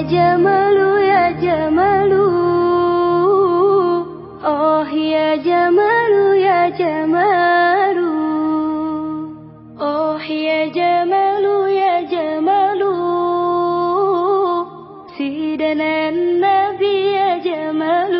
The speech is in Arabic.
يا جمال يا جمال آه يا جمال يا جمال آه يا جمال يا جمال سيدنا النبي يا جمال